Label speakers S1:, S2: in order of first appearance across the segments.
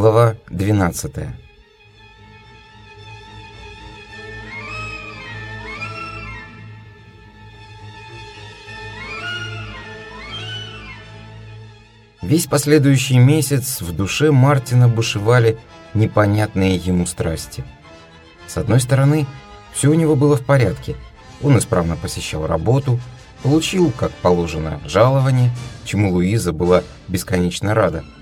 S1: Глава 12 Весь последующий месяц в душе Мартина бушевали непонятные ему страсти. С одной стороны, все у него было в порядке. Он исправно посещал работу, получил, как положено, жалование, чему Луиза была бесконечно рада –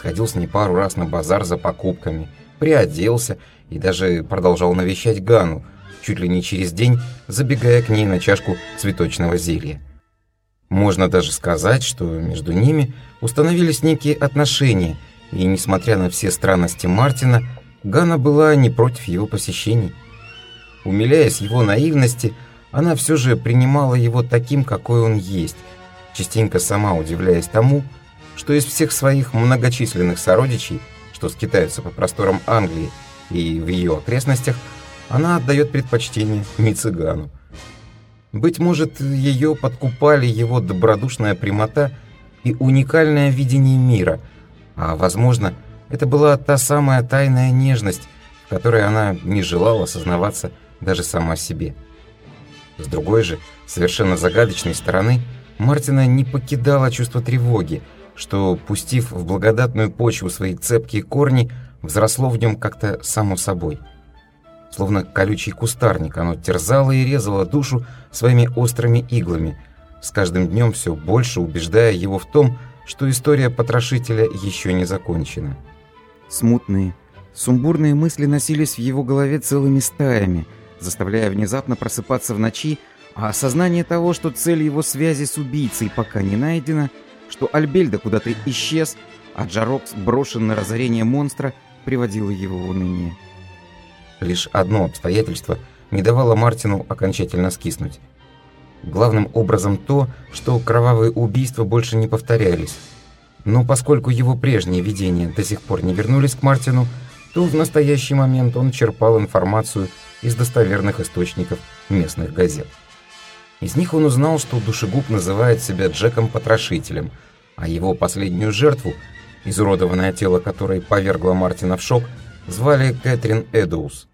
S1: сходил с ней пару раз на базар за покупками, приоделся и даже продолжал навещать Гану, чуть ли не через день забегая к ней на чашку цветочного зелья. Можно даже сказать, что между ними установились некие отношения, и, несмотря на все странности Мартина, Гана была не против его посещений. Умиляясь его наивности, она все же принимала его таким, какой он есть, частенько сама удивляясь тому, что из всех своих многочисленных сородичей, что скитаются по просторам Англии и в ее окрестностях, она отдает предпочтение не цыгану. Быть может, ее подкупали его добродушная прямота и уникальное видение мира, а, возможно, это была та самая тайная нежность, в которой она не желала сознаваться даже сама себе. С другой же, совершенно загадочной стороны, Мартина не покидало чувство тревоги, что, пустив в благодатную почву свои цепкие корни, взросло в нем как-то само собой. Словно колючий кустарник, оно терзало и резало душу своими острыми иглами, с каждым днем все больше убеждая его в том, что история потрошителя еще не закончена.
S2: Смутные, сумбурные мысли носились в его голове целыми стаями, заставляя внезапно просыпаться в ночи, а осознание того, что цель его связи с убийцей пока не найдена – что Альбельда куда-то исчез, а Джарокс, брошен на разорение монстра, приводило его в уныние.
S1: Лишь одно обстоятельство не давало Мартину окончательно скиснуть. Главным образом то, что кровавые убийства больше не повторялись. Но поскольку его прежние видения до сих пор не вернулись к Мартину, то в настоящий момент он черпал информацию из достоверных источников местных газет. Из них он узнал, что душегуб называет себя Джеком-потрошителем, а его последнюю жертву, изуродованное тело которой повергло Мартина в шок, звали Кэтрин Эдоус.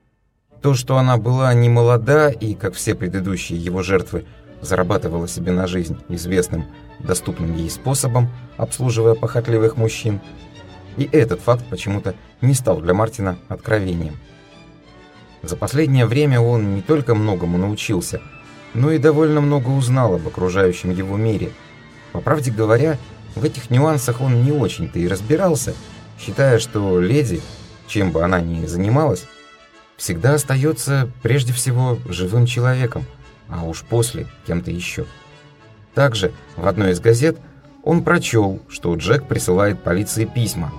S1: То, что она была не молода и, как все предыдущие его жертвы, зарабатывала себе на жизнь известным, доступным ей способом, обслуживая похотливых мужчин, и этот факт почему-то не стал для Мартина откровением. За последнее время он не только многому научился – но и довольно много узнал об окружающем его мире. По правде говоря, в этих нюансах он не очень-то и разбирался, считая, что леди, чем бы она ни занималась, всегда остается прежде всего живым человеком, а уж после кем-то еще. Также в одной из газет он прочел, что Джек присылает полиции письма,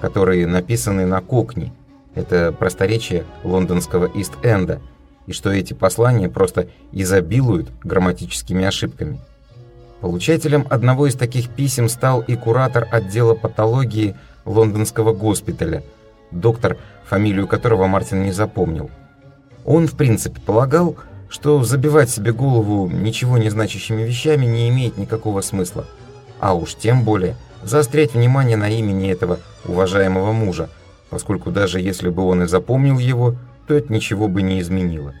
S1: которые написаны на кокни, это просторечие лондонского Ист-Энда – и что эти послания просто изобилуют грамматическими ошибками. Получателем одного из таких писем стал и куратор отдела патологии лондонского госпиталя, доктор, фамилию которого Мартин не запомнил. Он, в принципе, полагал, что забивать себе голову ничего не значащими вещами не имеет никакого смысла, а уж тем более заострять внимание на имени этого уважаемого мужа, поскольку даже если бы он и запомнил его, то это ничего бы не изменило.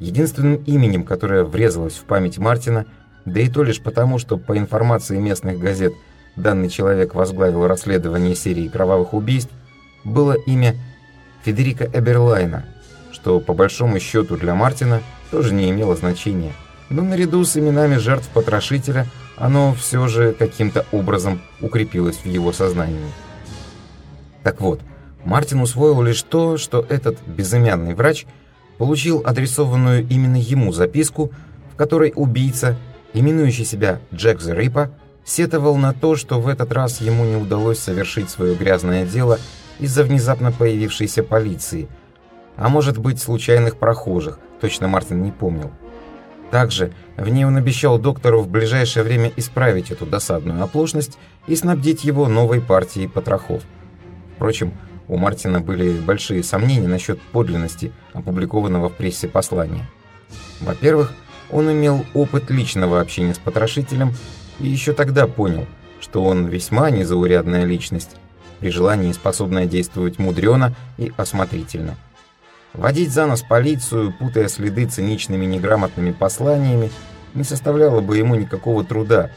S1: Единственным именем, которое врезалось в память Мартина, да и то лишь потому, что по информации местных газет данный человек возглавил расследование серии кровавых убийств, было имя Федерика Эберлайна, что по большому счету для Мартина тоже не имело значения. Но наряду с именами жертв потрошителя оно все же каким-то образом укрепилось в его сознании. Так вот, Мартин усвоил лишь то, что этот безымянный врач получил адресованную именно ему записку, в которой убийца, именующий себя Джек Ripper, сетовал на то, что в этот раз ему не удалось совершить свое грязное дело из-за внезапно появившейся полиции, а может быть случайных прохожих, точно Мартин не помнил. Также в ней он обещал доктору в ближайшее время исправить эту досадную оплошность и снабдить его новой партией потрохов. Впрочем, у Мартина были большие сомнения насчет подлинности опубликованного в прессе послания. Во-первых, он имел опыт личного общения с потрошителем и еще тогда понял, что он весьма незаурядная личность. при желании способная действовать мудрено и осмотрительно. Водить за нос полицию, путая следы циничными неграмотными посланиями, не составляло бы ему никакого труда,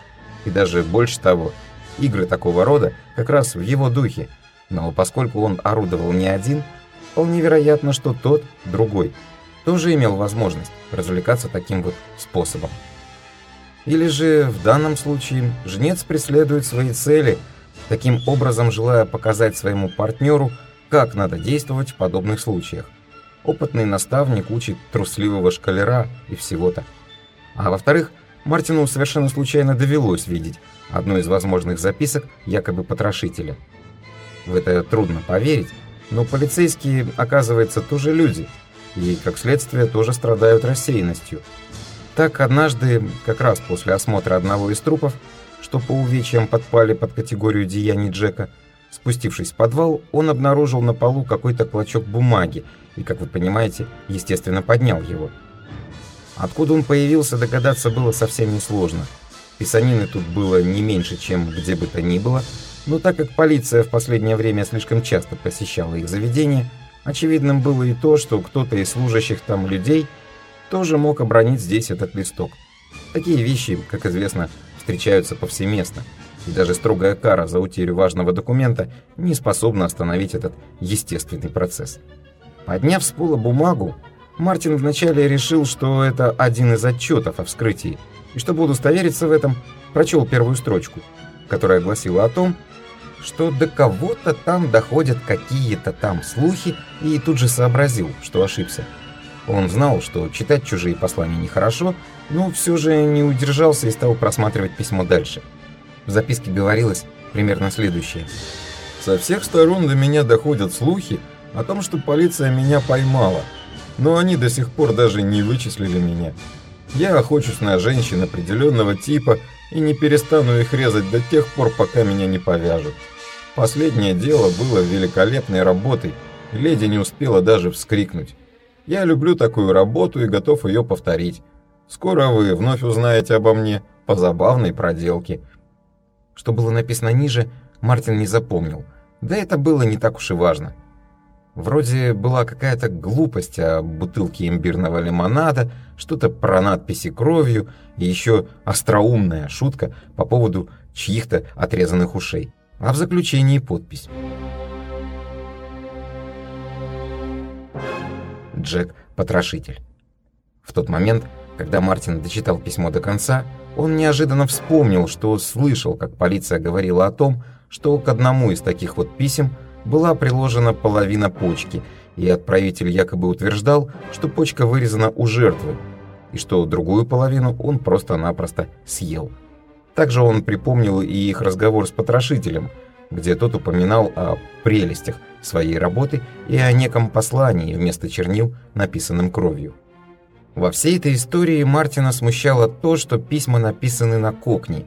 S1: и даже больше того, игры такого рода как раз в его духе, но поскольку он орудовал не один, вполне вероятно, что тот, другой, тоже имел возможность развлекаться таким вот способом. Или же в данном случае жнец преследует свои цели, таким образом желая показать своему партнеру, как надо действовать в подобных случаях. Опытный наставник учит трусливого шкалера и всего-то. А во-вторых, Мартину совершенно случайно довелось видеть одну из возможных записок якобы потрошителя. В это трудно поверить, но полицейские, оказывается, тоже люди, и, как следствие, тоже страдают рассеянностью. Так однажды, как раз после осмотра одного из трупов, что по увечьям подпали под категорию деяний Джека, спустившись в подвал, он обнаружил на полу какой-то клочок бумаги и, как вы понимаете, естественно, поднял его. Откуда он появился, догадаться было совсем несложно. Писанины тут было не меньше, чем где бы то ни было, но так как полиция в последнее время слишком часто посещала их заведение, очевидным было и то, что кто-то из служащих там людей тоже мог обронить здесь этот листок. Такие вещи, как известно, встречаются повсеместно, и даже строгая кара за утерю важного документа не способна остановить этот естественный процесс. Подняв с пола бумагу, Мартин вначале решил, что это один из отчетов о вскрытии, и чтобы удостовериться в этом, прочел первую строчку, которая гласила о том, что до кого-то там доходят какие-то там слухи, и тут же сообразил, что ошибся. Он знал, что читать чужие послания нехорошо, но все же не удержался и стал просматривать письмо дальше. В записке говорилось примерно следующее. «Со всех сторон до меня доходят слухи о том, что полиция меня поймала, но они до сих пор даже не вычислили меня. Я охочусь на женщин определенного типа и не перестану их резать до тех пор, пока меня не повяжут. Последнее дело было великолепной работой, леди не успела даже вскрикнуть. Я люблю такую работу и готов ее повторить. Скоро вы вновь узнаете обо мне по забавной проделке. Что было написано ниже, Мартин не запомнил. Да это было не так уж и важно. Вроде была какая-то глупость о бутылке имбирного лимонада, что-то про надписи кровью и еще остроумная шутка по поводу чьих-то отрезанных ушей. А в заключении подпись. Джек – потрошитель. В тот момент, когда Мартин дочитал письмо до конца, он неожиданно вспомнил, что слышал, как полиция говорила о том, что к одному из таких вот писем – была приложена половина почки, и отправитель якобы утверждал, что почка вырезана у жертвы, и что другую половину он просто-напросто съел. Также он припомнил и их разговор с потрошителем, где тот упоминал о прелестях своей работы и о неком послании вместо чернил, написанном кровью. Во всей этой истории Мартина смущало то, что письма написаны на кокни,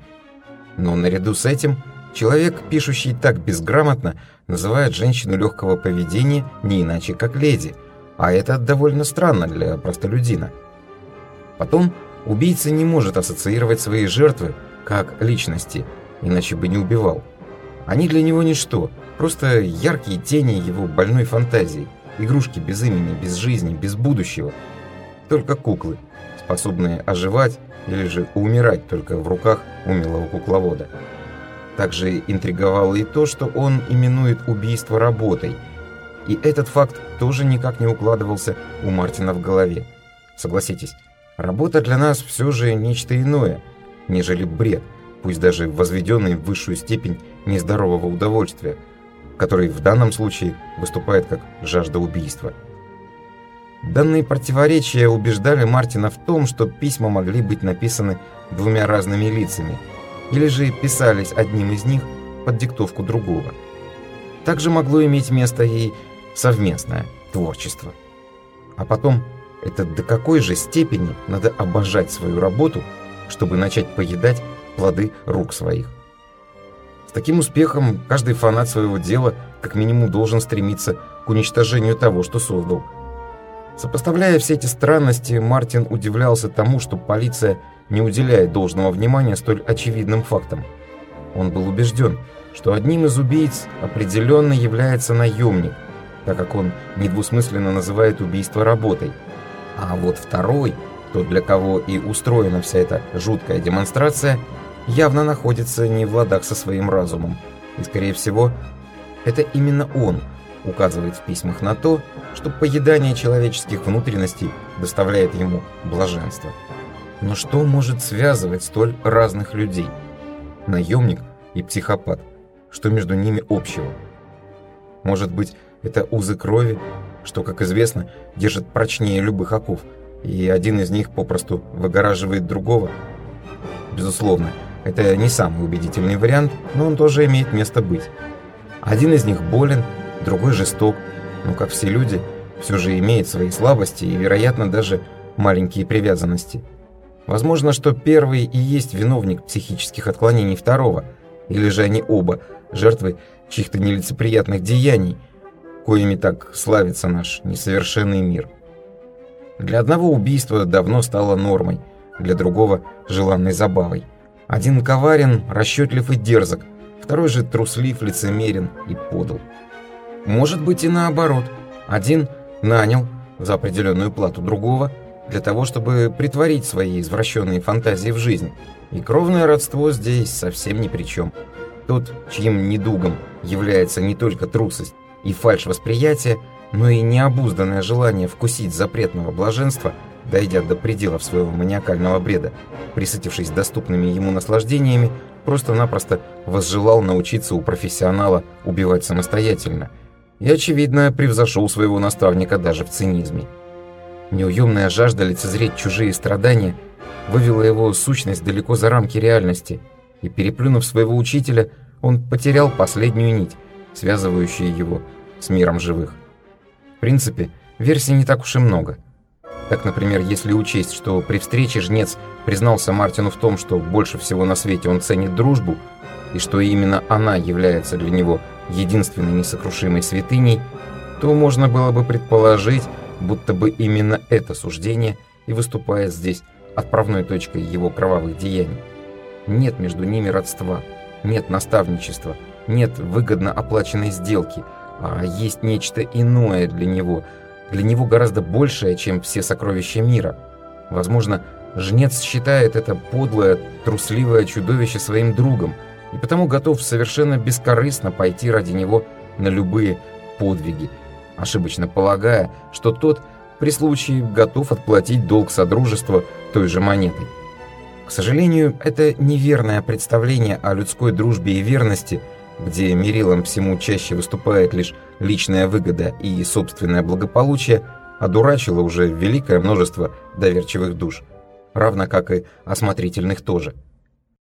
S1: но наряду с этим человек, пишущий так безграмотно, называет женщину легкого поведения не иначе как леди, а это довольно странно для простолюдина. Потом убийца не может ассоциировать свои жертвы как личности, иначе бы не убивал. Они для него ничто, просто яркие тени его больной фантазии, игрушки без имени, без жизни, без будущего. Только куклы, способные оживать или же умирать только в руках умелого кукловода. Также интриговало и то, что он именует убийство работой. И этот факт тоже никак не укладывался у Мартина в голове. Согласитесь, работа для нас все же нечто иное, нежели бред, пусть даже возведенный в высшую степень нездорового удовольствия, который в данном случае выступает как жажда убийства. Данные противоречия убеждали Мартина в том, что письма могли быть написаны двумя разными лицами – или же писались одним из них под диктовку другого. Также могло иметь место и совместное творчество. А потом, это до какой же степени надо обожать свою работу, чтобы начать поедать плоды рук своих. С таким успехом каждый фанат своего дела как минимум должен стремиться к уничтожению того, что создал. Сопоставляя все эти странности, Мартин удивлялся тому, что полиция – не уделяет должного внимания столь очевидным фактам. Он был убежден, что одним из убийц определенно является наемник, так как он недвусмысленно называет убийство работой. А вот второй, тот, для кого и устроена вся эта жуткая демонстрация, явно находится не в ладах со своим разумом. И, скорее всего, это именно он указывает в письмах на то, что поедание человеческих внутренностей доставляет ему блаженство. Но что может связывать столь разных людей? Наемник и психопат. Что между ними общего? Может быть, это узы крови, что, как известно, держит прочнее любых оков, и один из них попросту выгораживает другого? Безусловно, это не самый убедительный вариант, но он тоже имеет место быть. Один из них болен, другой жесток, но, как все люди, все же имеет свои слабости и, вероятно, даже маленькие привязанности. Возможно, что первый и есть виновник психических отклонений второго, или же они оба жертвы чьих-то нелицеприятных деяний, коими так славится наш несовершенный мир. Для одного убийство давно стало нормой, для другого – желанной забавой. Один коварен, расчетлив и дерзок, второй же труслив, лицемерен и подал. Может быть и наоборот. Один нанял за определенную плату другого для того, чтобы притворить свои извращенные фантазии в жизнь. И кровное родство здесь совсем ни при чем. Тот, чьим недугом является не только трусость и фальшь восприятия, но и необузданное желание вкусить запретного блаженства, дойдя до пределов своего маниакального бреда, присытившись доступными ему наслаждениями, просто-напросто возжелал научиться у профессионала убивать самостоятельно и, очевидно, превзошел своего наставника даже в цинизме. Неуемная жажда лицезреть чужие страдания вывела его сущность далеко за рамки реальности, и, переплюнув своего учителя, он потерял последнюю нить, связывающую его с миром живых. В принципе, версий не так уж и много. Так, например, если учесть, что при встрече жнец признался Мартину в том, что больше всего на свете он ценит дружбу, и что именно она является для него единственной несокрушимой святыней, то можно было бы предположить, будто бы именно это суждение и выступает здесь отправной точкой его кровавых деяний. Нет между ними родства, нет наставничества, нет выгодно оплаченной сделки, а есть нечто иное для него, для него гораздо большее, чем все сокровища мира. Возможно, жнец считает это подлое, трусливое чудовище своим другом, и потому готов совершенно бескорыстно пойти ради него на любые подвиги, ошибочно полагая, что тот при случае готов отплатить долг Содружества той же монетой. К сожалению, это неверное представление о людской дружбе и верности, где мерилом всему чаще выступает лишь личная выгода и собственное благополучие, одурачило уже великое множество доверчивых душ, равно как и осмотрительных тоже –